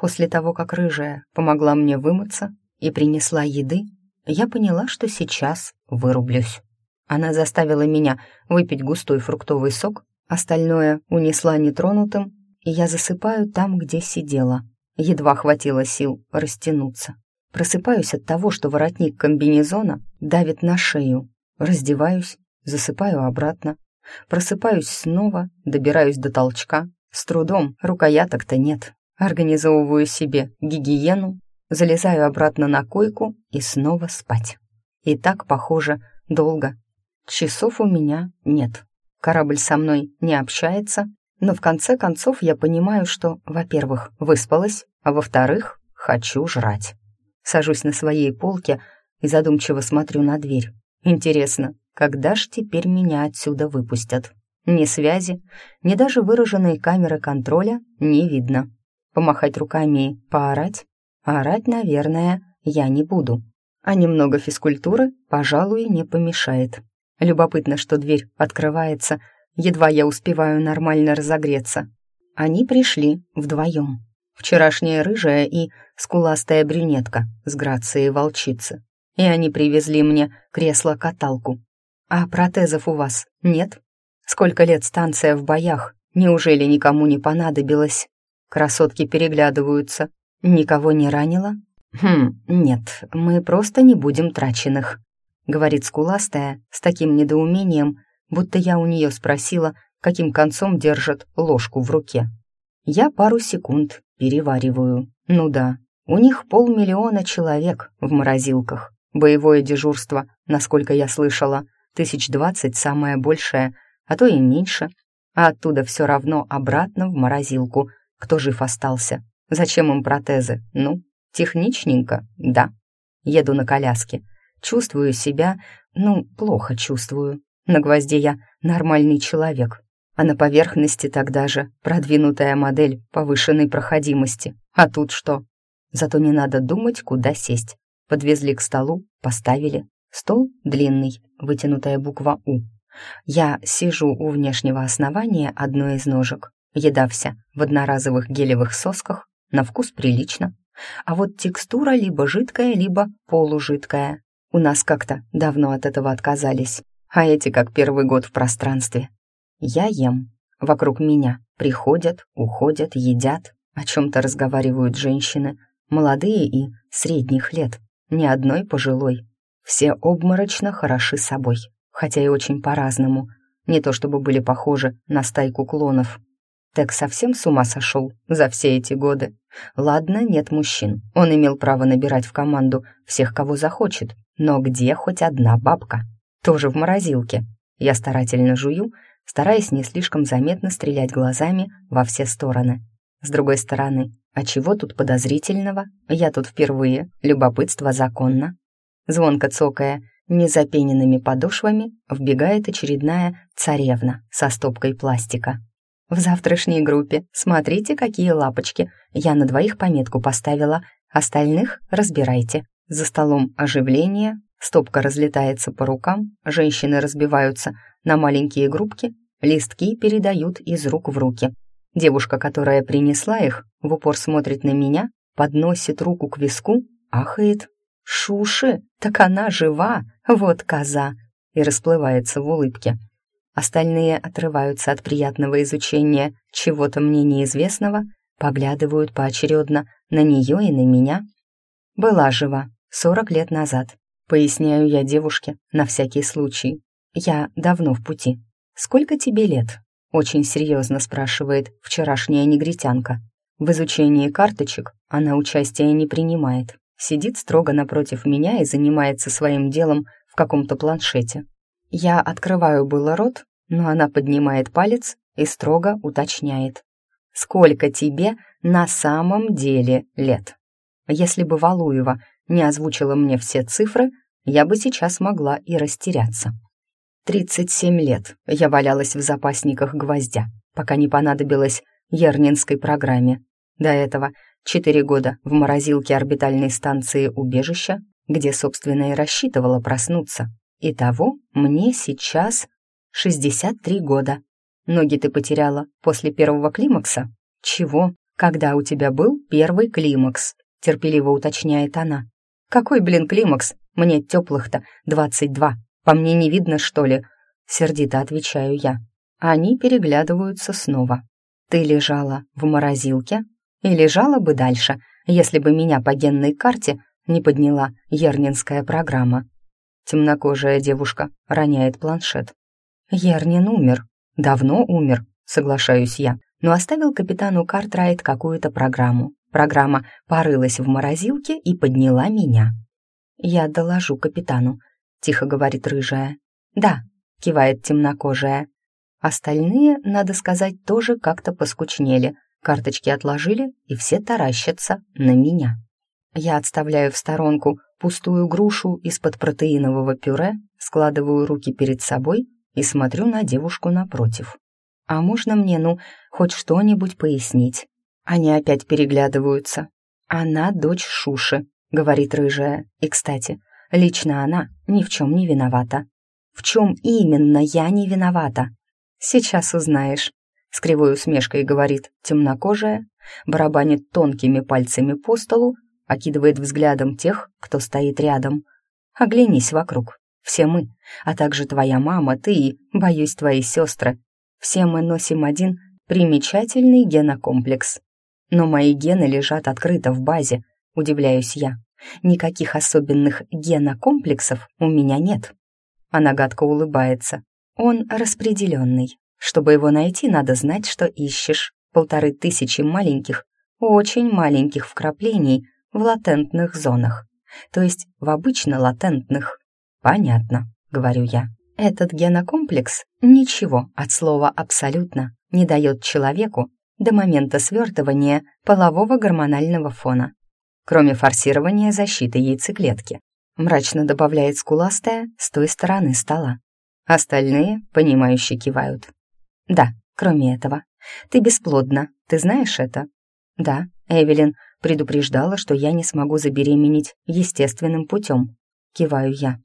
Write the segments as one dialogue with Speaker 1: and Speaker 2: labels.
Speaker 1: После того, как рыжая помогла мне вымыться и принесла еды, я поняла, что сейчас вырублюсь. Она заставила меня выпить густой фруктовый сок, остальное унесла нетронутым, и я засыпаю там, где сидела. Едва хватило сил растянуться. Просыпаюсь от того, что воротник комбинезона давит на шею. Раздеваюсь, засыпаю обратно. Просыпаюсь снова, добираюсь до толчка. С трудом, рукояток-то нет. Организовываю себе гигиену, залезаю обратно на койку и снова спать. И так, похоже, долго. Часов у меня нет. Корабль со мной не общается, но в конце концов я понимаю, что, во-первых, выспалась, а во-вторых, хочу жрать. Сажусь на своей полке и задумчиво смотрю на дверь. Интересно, когда ж теперь меня отсюда выпустят? Ни связи, ни даже выраженной камеры контроля не видно. Помахать руками и поорать? Орать, наверное, я не буду. А немного физкультуры, пожалуй, не помешает. Любопытно, что дверь открывается, едва я успеваю нормально разогреться. Они пришли вдвоем. Вчерашняя рыжая и скуластая брюнетка с грацией волчицы. И они привезли мне кресло-каталку. А протезов у вас нет? Сколько лет станция в боях? Неужели никому не понадобилось? Красотки переглядываются. Никого не ранило? Хм, нет, мы просто не будем траченных. Говорит скуластая с таким недоумением, будто я у нее спросила, каким концом держит ложку в руке. Я пару секунд перевариваю. Ну да, у них полмиллиона человек в морозилках. Боевое дежурство, насколько я слышала, тысяч двадцать самое большее, а то и меньше. А оттуда все равно обратно в морозилку. Кто жив остался? Зачем им протезы? Ну, техничненько, да. Еду на коляске. Чувствую себя, ну, плохо чувствую. На гвозде я нормальный человек, а на поверхности тогда же продвинутая модель повышенной проходимости. А тут что? Зато не надо думать, куда сесть. Подвезли к столу, поставили. Стол длинный, вытянутая буква «У». Я сижу у внешнего основания одной из ножек. Еда вся в одноразовых гелевых сосках, на вкус прилично. А вот текстура либо жидкая, либо полужидкая. У нас как-то давно от этого отказались, а эти как первый год в пространстве. Я ем. Вокруг меня приходят, уходят, едят, о чем-то разговаривают женщины, молодые и средних лет, ни одной пожилой. Все обморочно хороши собой, хотя и очень по-разному. Не то чтобы были похожи на стайку клонов. Так совсем с ума сошел за все эти годы. Ладно, нет мужчин. Он имел право набирать в команду всех, кого захочет. Но где хоть одна бабка? Тоже в морозилке. Я старательно жую, стараясь не слишком заметно стрелять глазами во все стороны. С другой стороны, а чего тут подозрительного? Я тут впервые, любопытство законно. Звонко цокая незапененными подошвами, вбегает очередная царевна со стопкой пластика. В завтрашней группе смотрите, какие лапочки. Я на двоих пометку поставила, остальных разбирайте. За столом оживление, стопка разлетается по рукам, женщины разбиваются на маленькие группки, листки передают из рук в руки. Девушка, которая принесла их, в упор смотрит на меня, подносит руку к виску, ахает. «Шуши, так она жива, вот коза!» и расплывается в улыбке. Остальные отрываются от приятного изучения чего-то мне неизвестного, поглядывают поочередно на нее и на меня. Была жива сорок лет назад, поясняю я девушке на всякий случай. Я давно в пути. «Сколько тебе лет?» — очень серьезно спрашивает вчерашняя негритянка. В изучении карточек она участия не принимает. Сидит строго напротив меня и занимается своим делом в каком-то планшете. Я открываю было рот, но она поднимает палец и строго уточняет. «Сколько тебе на самом деле лет?» Если бы Валуева не озвучила мне все цифры, я бы сейчас могла и растеряться. Тридцать семь лет я валялась в запасниках гвоздя, пока не понадобилось Ернинской программе. До этого четыре года в морозилке орбитальной станции убежища, где, собственно, и рассчитывала проснуться. Итого мне сейчас 63 года. Ноги ты потеряла после первого климакса? Чего? когда у тебя был первый климакс?» — терпеливо уточняет она. «Какой, блин, климакс? Мне теплых-то двадцать два. По мне не видно, что ли?» Сердито отвечаю я. Они переглядываются снова. «Ты лежала в морозилке?» «И лежала бы дальше, если бы меня по генной карте не подняла Ернинская программа». Темнокожая девушка роняет планшет. Ернин умер. Давно умер, соглашаюсь я, но оставил капитану Картрайт какую-то программу. Программа порылась в морозилке и подняла меня. «Я доложу капитану», — тихо говорит рыжая. «Да», — кивает темнокожая. Остальные, надо сказать, тоже как-то поскучнели. Карточки отложили, и все таращатся на меня. Я отставляю в сторонку пустую грушу из-под протеинового пюре, складываю руки перед собой и смотрю на девушку напротив. «А можно мне, ну, хоть что-нибудь пояснить?» Они опять переглядываются. «Она дочь Шуши», — говорит рыжая. «И, кстати, лично она ни в чем не виновата». «В чем именно я не виновата?» «Сейчас узнаешь», — с кривой усмешкой говорит темнокожая, барабанит тонкими пальцами по столу, окидывает взглядом тех, кто стоит рядом. «Оглянись вокруг. Все мы, а также твоя мама, ты и, боюсь, твои сестры. Все мы носим один примечательный генокомплекс. Но мои гены лежат открыто в базе, удивляюсь я. Никаких особенных генокомплексов у меня нет. Она гадко улыбается. Он распределенный. Чтобы его найти, надо знать, что ищешь. Полторы тысячи маленьких, очень маленьких вкраплений в латентных зонах. То есть в обычно латентных. Понятно, говорю я. Этот генокомплекс ничего от слова «абсолютно» не дает человеку до момента свертывания полового гормонального фона, кроме форсирования защиты яйцеклетки. Мрачно добавляет скуластая с той стороны стола. Остальные, понимающе кивают. Да, кроме этого. Ты бесплодна, ты знаешь это? Да, Эвелин предупреждала, что я не смогу забеременеть естественным путем. Киваю я.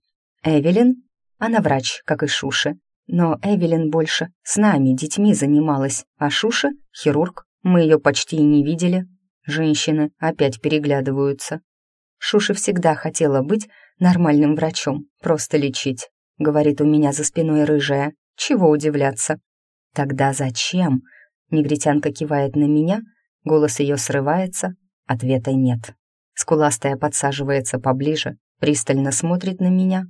Speaker 1: Эвелин она врач, как и Шуши. Но Эвелин больше с нами, детьми, занималась, а Шуша — хирург. Мы ее почти и не видели. Женщины опять переглядываются. Шуша всегда хотела быть нормальным врачом, просто лечить. Говорит у меня за спиной рыжая. Чего удивляться? Тогда зачем? Негритянка кивает на меня, голос ее срывается, ответа нет. Скуластая подсаживается поближе, пристально смотрит на меня,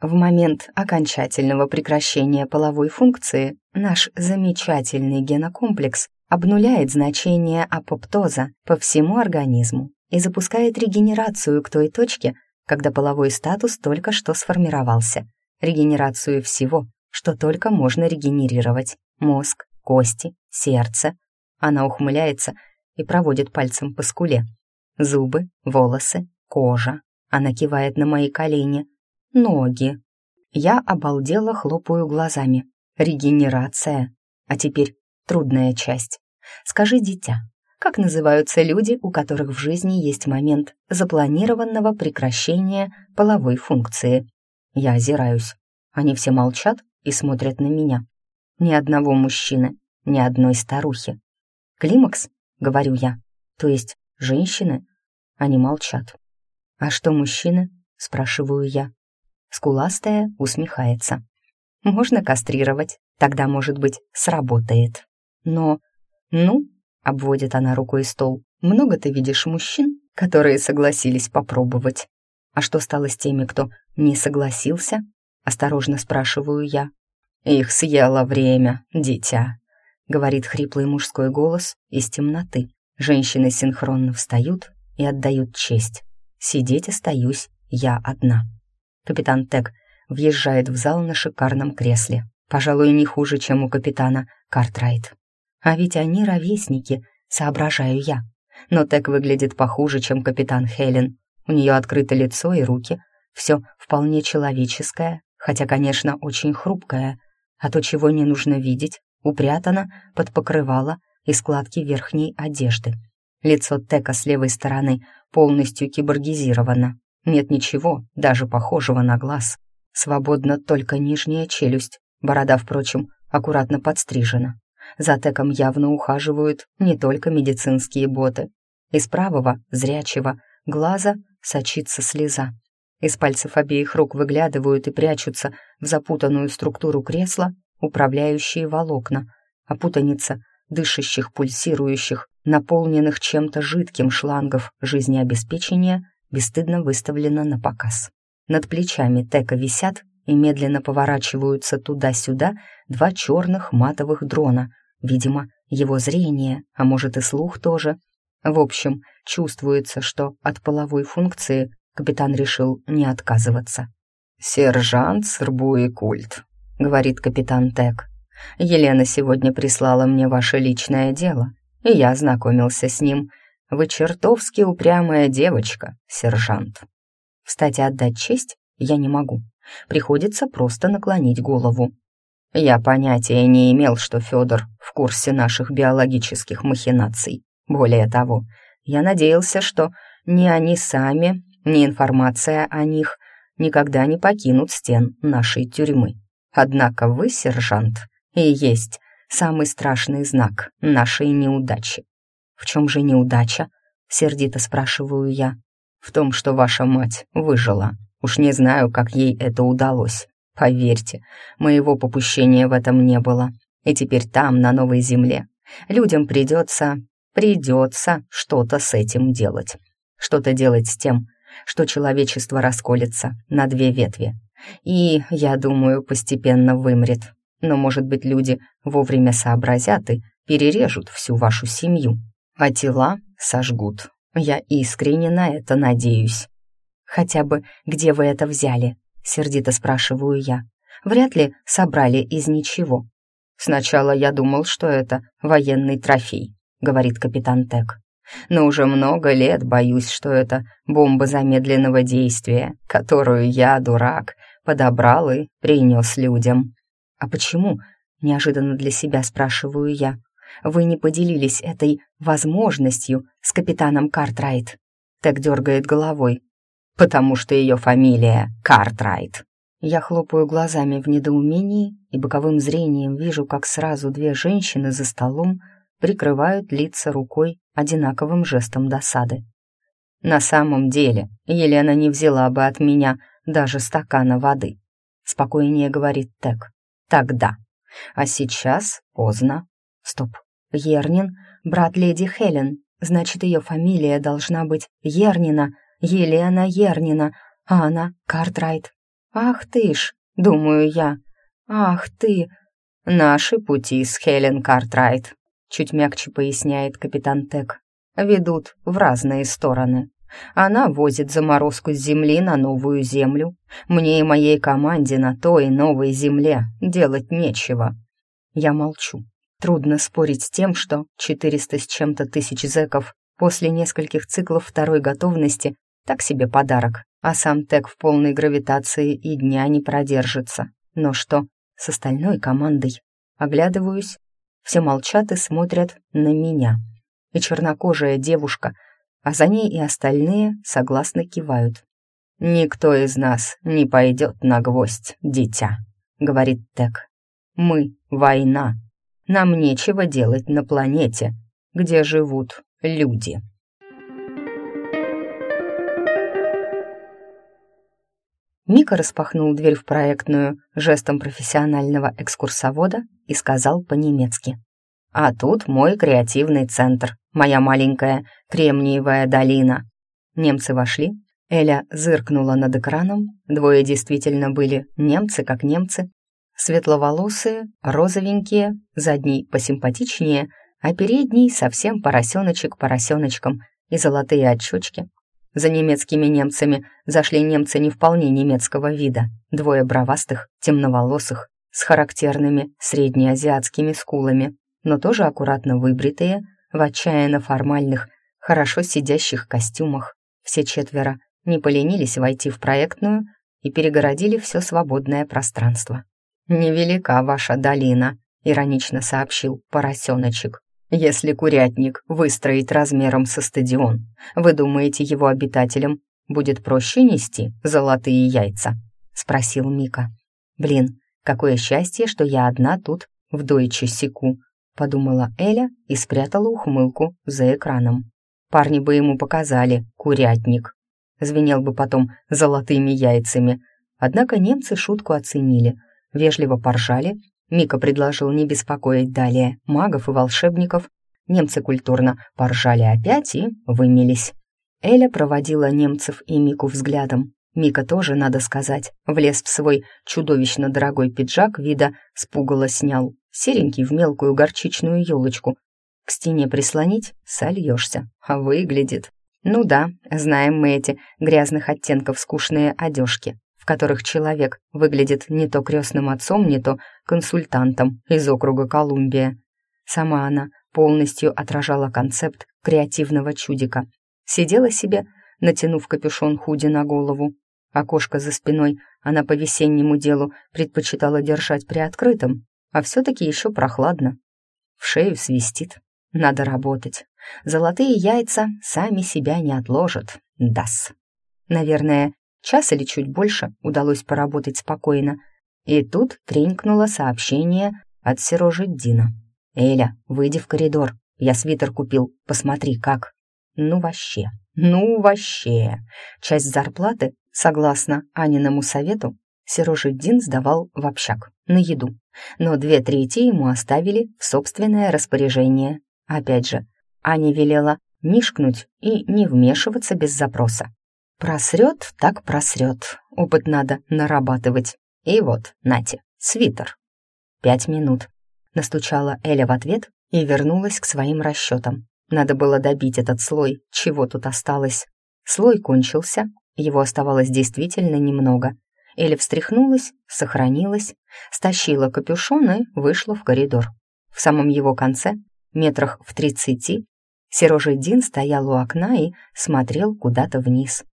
Speaker 1: в момент окончательного прекращения половой функции наш замечательный генокомплекс обнуляет значение апоптоза по всему организму и запускает регенерацию к той точке, когда половой статус только что сформировался. Регенерацию всего, что только можно регенерировать. Мозг, кости, сердце. Она ухмыляется и проводит пальцем по скуле. Зубы, волосы, кожа. Она кивает на мои колени — ноги. Я обалдела, хлопаю глазами. Регенерация. А теперь трудная часть. Скажи, дитя, как называются люди, у которых в жизни есть момент запланированного прекращения половой функции? Я озираюсь. Они все молчат и смотрят на меня. Ни одного мужчины, ни одной старухи. «Климакс?» — говорю я. «То есть женщины?» Они молчат. «А что мужчины?» — спрашиваю я. Скуластая усмехается. «Можно кастрировать, тогда, может быть, сработает. Но, ну, — обводит она рукой стол, — много ты видишь мужчин, которые согласились попробовать. А что стало с теми, кто не согласился? Осторожно спрашиваю я. Их съело время, дитя, — говорит хриплый мужской голос из темноты. Женщины синхронно встают и отдают честь. Сидеть остаюсь я одна. Капитан Тек въезжает в зал на шикарном кресле. Пожалуй, не хуже, чем у капитана Картрайт. А ведь они ровесники, соображаю я. Но Тек выглядит похуже, чем капитан Хелен. У нее открыто лицо и руки. Все вполне человеческое, хотя, конечно, очень хрупкое. А то, чего не нужно видеть, упрятано под покрывало и складки верхней одежды. Лицо Тека с левой стороны полностью киборгизировано, нет ничего, даже похожего на глаз. Свободна только нижняя челюсть. Борода, впрочем, аккуратно подстрижена. За Теком явно ухаживают не только медицинские боты. Из правого, зрячего, глаза сочится слеза. Из пальцев обеих рук выглядывают и прячутся в запутанную структуру кресла управляющие волокна, а путаница дышащих, пульсирующих, наполненных чем-то жидким шлангов жизнеобеспечения бесстыдно выставлена на показ. Над плечами Тека висят и медленно поворачиваются туда-сюда два черных матовых дрона. Видимо, его зрение, а может и слух тоже. В общем, чувствуется, что от половой функции капитан решил не отказываться. «Сержант Србуи Культ», — говорит капитан Тек. «Елена сегодня прислала мне ваше личное дело, и я ознакомился с ним. Вы чертовски упрямая девочка, сержант». Встать и отдать честь я не могу. Приходится просто наклонить голову. Я понятия не имел, что Федор в курсе наших биологических махинаций. Более того, я надеялся, что ни они сами, ни информация о них никогда не покинут стен нашей тюрьмы. Однако вы, сержант, и есть самый страшный знак нашей неудачи. В чем же неудача? Сердито спрашиваю я. В том, что ваша мать выжила. Уж не знаю, как ей это удалось. Поверьте, моего попущения в этом не было. И теперь там, на новой земле, людям придется, придется что-то с этим делать. Что-то делать с тем, что человечество расколется на две ветви. И, я думаю, постепенно вымрет. Но, может быть, люди вовремя сообразят и перережут всю вашу семью, а тела сожгут. Я искренне на это надеюсь. «Хотя бы где вы это взяли?» — сердито спрашиваю я. «Вряд ли собрали из ничего». «Сначала я думал, что это военный трофей», — говорит капитан Тек. «Но уже много лет боюсь, что это бомба замедленного действия, которую я, дурак, подобрал и принес людям». «А почему?» — неожиданно для себя спрашиваю я. «Вы не поделились этой возможностью с капитаном Картрайт?» Так дергает головой, потому что ее фамилия Картрайт. Я хлопаю глазами в недоумении и боковым зрением вижу, как сразу две женщины за столом прикрывают лица рукой одинаковым жестом досады. На самом деле, Елена не взяла бы от меня даже стакана воды. Спокойнее говорит Тек. Тогда. А сейчас поздно. Стоп. Ернин, брат леди Хелен. Значит, ее фамилия должна быть Ернина, Елена Ернина, а она Картрайт. Ах ты ж, думаю я, ах ты. Наши пути с Хелен Картрайт, чуть мягче поясняет капитан Тек, ведут в разные стороны. Она возит заморозку с земли на новую землю. Мне и моей команде на той новой земле делать нечего. Я молчу. Трудно спорить с тем, что 400 с чем-то тысяч зэков после нескольких циклов второй готовности так себе подарок, а сам Тек в полной гравитации и дня не продержится. Но что с остальной командой? Оглядываюсь, все молчат и смотрят на меня. И чернокожая девушка, а за ней и остальные согласно кивают. «Никто из нас не пойдет на гвоздь, дитя», — говорит Тек. «Мы — война. Нам нечего делать на планете, где живут люди». Мика распахнул дверь в проектную жестом профессионального экскурсовода и сказал по-немецки. «А тут мой креативный центр, моя маленькая Кремниевая долина». Немцы вошли, Эля зыркнула над экраном, двое действительно были немцы как немцы, светловолосые, розовенькие, задний посимпатичнее, а передний совсем поросеночек поросеночком и золотые очечки, за немецкими немцами зашли немцы не вполне немецкого вида, двое бровастых, темноволосых, с характерными среднеазиатскими скулами, но тоже аккуратно выбритые, в отчаянно формальных, хорошо сидящих костюмах. Все четверо не поленились войти в проектную и перегородили все свободное пространство. «Невелика ваша долина», — иронично сообщил поросеночек. Если курятник выстроить размером со стадион, вы думаете, его обитателям будет проще нести золотые яйца?» — спросил Мика. «Блин, какое счастье, что я одна тут в дойче секу. — подумала Эля и спрятала ухмылку за экраном. Парни бы ему показали «курятник». Звенел бы потом золотыми яйцами. Однако немцы шутку оценили, вежливо поржали. Мика предложил не беспокоить далее магов и волшебников. Немцы культурно поржали опять и вымелись. Эля проводила немцев и Мику взглядом. Мика тоже, надо сказать, влез в свой чудовищно дорогой пиджак, вида с пугала снял, серенький в мелкую горчичную елочку. К стене прислонить — сольешься, а выглядит. Ну да, знаем мы эти грязных оттенков скучные одежки, в которых человек выглядит не то крестным отцом, не то консультантом из округа Колумбия. Сама она полностью отражала концепт креативного чудика — Сидела себе, натянув капюшон худи на голову. Окошко за спиной она по весеннему делу предпочитала держать приоткрытым, а все-таки еще прохладно. В шею свистит. Надо работать. Золотые яйца сами себя не отложат. Дас. Наверное, час или чуть больше удалось поработать спокойно. И тут тренькнуло сообщение от Серожи Дина. «Эля, выйди в коридор. Я свитер купил. Посмотри, как». Ну вообще, ну вообще. Часть зарплаты, согласно Аниному совету, Серожиддин сдавал в общак, на еду. Но две трети ему оставили в собственное распоряжение. Опять же, Аня велела мишкнуть и не вмешиваться без запроса. Просрет, так просрет. Опыт надо нарабатывать. И вот, нате, свитер. Пять минут. Настучала Эля в ответ и вернулась к своим расчетам. Надо было добить этот слой, чего тут осталось. Слой кончился, его оставалось действительно немного. Эля встряхнулась, сохранилась, стащила капюшон и вышла в коридор. В самом его конце, метрах в тридцати, Сережа Дин стоял у окна и смотрел куда-то вниз.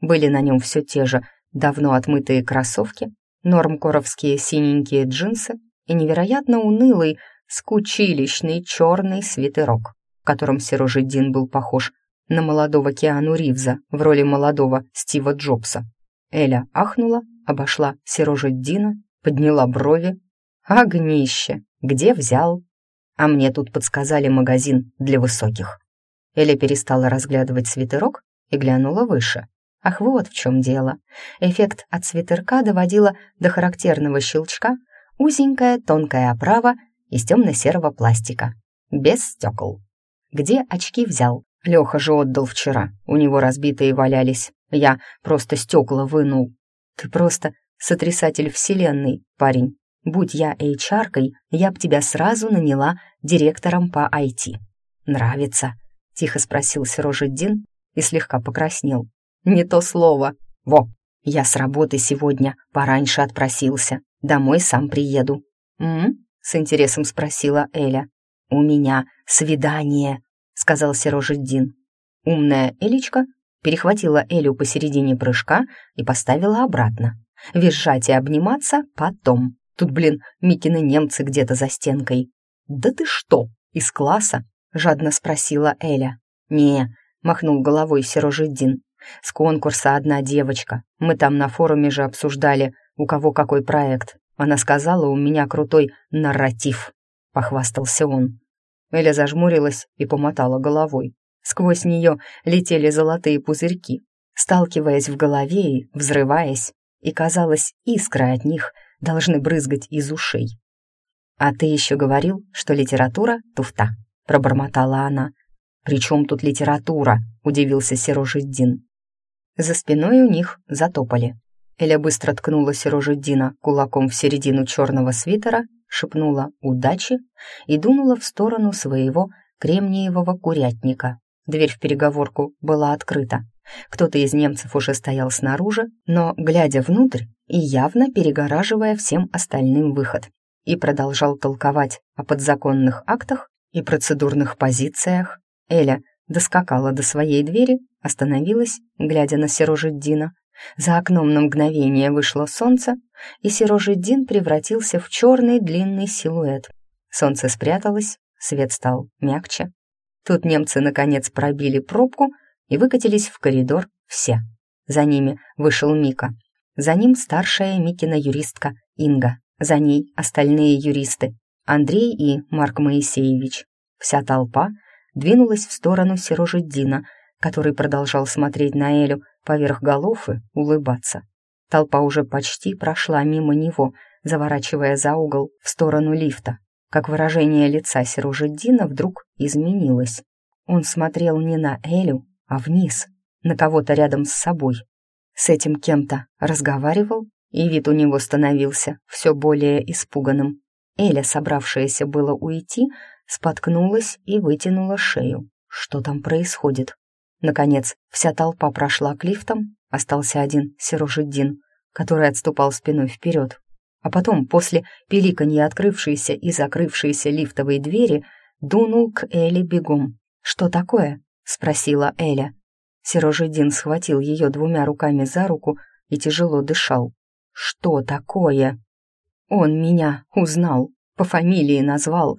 Speaker 1: Были на нем все те же давно отмытые кроссовки, нормкоровские синенькие джинсы и невероятно унылый, скучилищный черный свитерок в котором Серожидин был похож на молодого Киану Ривза в роли молодого Стива Джобса. Эля ахнула, обошла Серожиддина, подняла брови. «Огнище! Где взял?» А мне тут подсказали магазин для высоких. Эля перестала разглядывать свитерок и глянула выше. Ах, вот в чем дело. Эффект от свитерка доводила до характерного щелчка узенькая тонкая оправа из темно-серого пластика, без стекол. Где очки взял? Леха же отдал вчера. У него разбитые валялись. Я просто стекла вынул. Ты просто сотрясатель вселенной, парень. Будь я HR-кой, я б тебя сразу наняла директором по IT. Нравится? Тихо спросил Серожиддин и слегка покраснел. Не то слово. Во, я с работы сегодня пораньше отпросился. Домой сам приеду. -м с интересом спросила Эля. «У меня свидание», — сказал Серожиддин. Умная Элечка перехватила Элю посередине прыжка и поставила обратно. Визжать и обниматься потом. Тут, блин, Микины немцы где-то за стенкой. «Да ты что, из класса?» — жадно спросила Эля. «Не», — махнул головой Серожиддин. «С конкурса одна девочка. Мы там на форуме же обсуждали, у кого какой проект. Она сказала, у меня крутой нарратив», — похвастался он. Эля зажмурилась и помотала головой. Сквозь нее летели золотые пузырьки, сталкиваясь в голове и взрываясь, и, казалось, искры от них должны брызгать из ушей. «А ты еще говорил, что литература — туфта», — пробормотала она. «При чем тут литература?» — удивился Серожиддин. За спиной у них затопали. Эля быстро ткнула Серожиддина кулаком в середину черного свитера шепнула «удачи» и дунула в сторону своего кремниевого курятника. Дверь в переговорку была открыта. Кто-то из немцев уже стоял снаружи, но, глядя внутрь и явно перегораживая всем остальным выход, и продолжал толковать о подзаконных актах и процедурных позициях, Эля доскакала до своей двери, остановилась, глядя на Серожиддина, за окном на мгновение вышло солнце, и Серожидин превратился в черный длинный силуэт. Солнце спряталось, свет стал мягче. Тут немцы, наконец, пробили пробку и выкатились в коридор все. За ними вышел Мика. За ним старшая Микина юристка Инга. За ней остальные юристы. Андрей и Марк Моисеевич. Вся толпа двинулась в сторону Серожиддина, который продолжал смотреть на Элю поверх голов и улыбаться. Толпа уже почти прошла мимо него, заворачивая за угол в сторону лифта, как выражение лица Серужиддина вдруг изменилось. Он смотрел не на Элю, а вниз, на кого-то рядом с собой. С этим кем-то разговаривал, и вид у него становился все более испуганным. Эля, собравшаяся было уйти, споткнулась и вытянула шею. Что там происходит? Наконец, вся толпа прошла к лифтам, остался один Серужиддин, который отступал спиной вперед. А потом, после пиликанья открывшейся и закрывшейся лифтовой двери, дунул к Эле бегом. «Что такое?» — спросила Эля. Серожидин схватил ее двумя руками за руку и тяжело дышал. «Что такое?» «Он меня узнал, по фамилии назвал.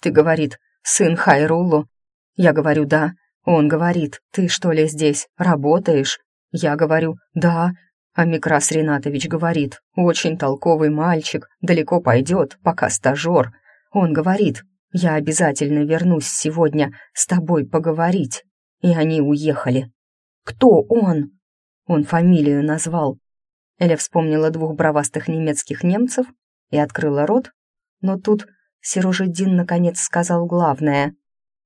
Speaker 1: Ты, говорит, сын Хайрулу?» Я говорю, «Да». Он говорит, «Ты что ли здесь работаешь?» Я говорю, «Да». А Микрас Ринатович говорит, «Очень толковый мальчик, далеко пойдет, пока стажер». Он говорит, «Я обязательно вернусь сегодня с тобой поговорить». И они уехали. «Кто он?» Он фамилию назвал. Эля вспомнила двух бравастых немецких немцев и открыла рот, но тут Серожидин наконец сказал главное.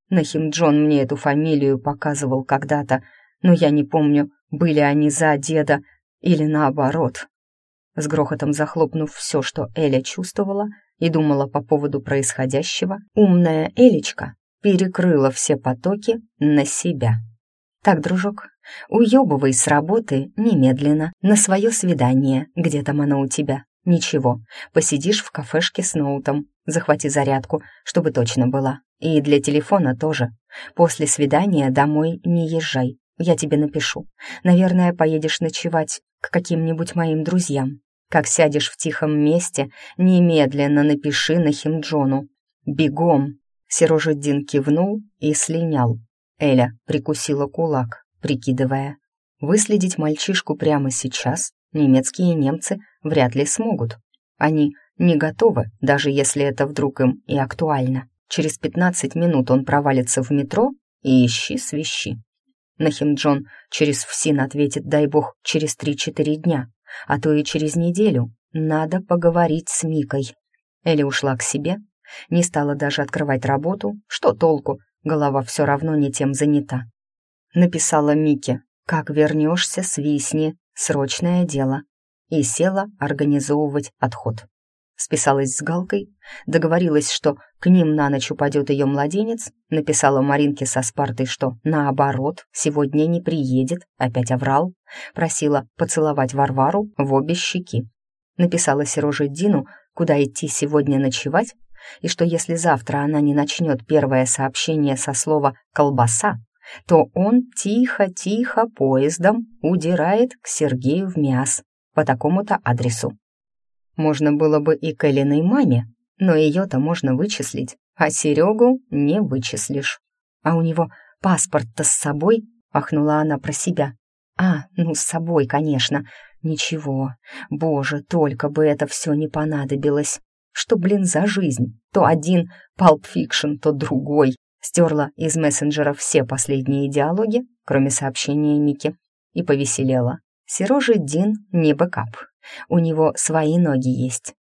Speaker 1: Нахим Джон мне эту фамилию показывал когда-то, но я не помню, были они за деда или наоборот. С грохотом захлопнув все, что Эля чувствовала и думала по поводу происходящего, умная Элечка перекрыла все потоки на себя. «Так, дружок, уебывай с работы немедленно на свое свидание. Где там оно у тебя? Ничего, посидишь в кафешке с ноутом, захвати зарядку, чтобы точно была. И для телефона тоже. После свидания домой не езжай, я тебе напишу. Наверное, поедешь ночевать к каким-нибудь моим друзьям. Как сядешь в тихом месте, немедленно напиши на Химджону. Бегом!» Серожиддин кивнул и слинял. Эля прикусила кулак, прикидывая. Выследить мальчишку прямо сейчас немецкие немцы вряд ли смогут. Они не готовы, даже если это вдруг им и актуально. Через 15 минут он провалится в метро и ищи свищи. Нахимджон через ФСИН ответит, дай бог, через 3-4 дня, а то и через неделю. Надо поговорить с Микой. Эля ушла к себе, не стала даже открывать работу. Что толку, голова все равно не тем занята. Написала Мике, как вернешься, свистни, срочное дело. И села организовывать отход. Списалась с Галкой, договорилась, что к ним на ночь упадет ее младенец, написала Маринке со Спартой, что наоборот, сегодня не приедет, опять оврал, просила поцеловать Варвару в обе щеки. Написала Сероже Дину, куда идти сегодня ночевать, и что если завтра она не начнет первое сообщение со слова «колбаса», то он тихо-тихо поездом удирает к Сергею в Мяс по такому-то адресу. Можно было бы и к Элиной маме, но ее-то можно вычислить, а Серегу не вычислишь. А у него паспорт-то с собой, ахнула она про себя. А, ну с собой, конечно. Ничего, боже, только бы это все не понадобилось. Что, блин, за жизнь? То один Fiction, то другой. Стерла из мессенджера все последние диалоги, кроме сообщения Мики, и повеселела. Серожа Дин не бэкап. У него свои ноги есть.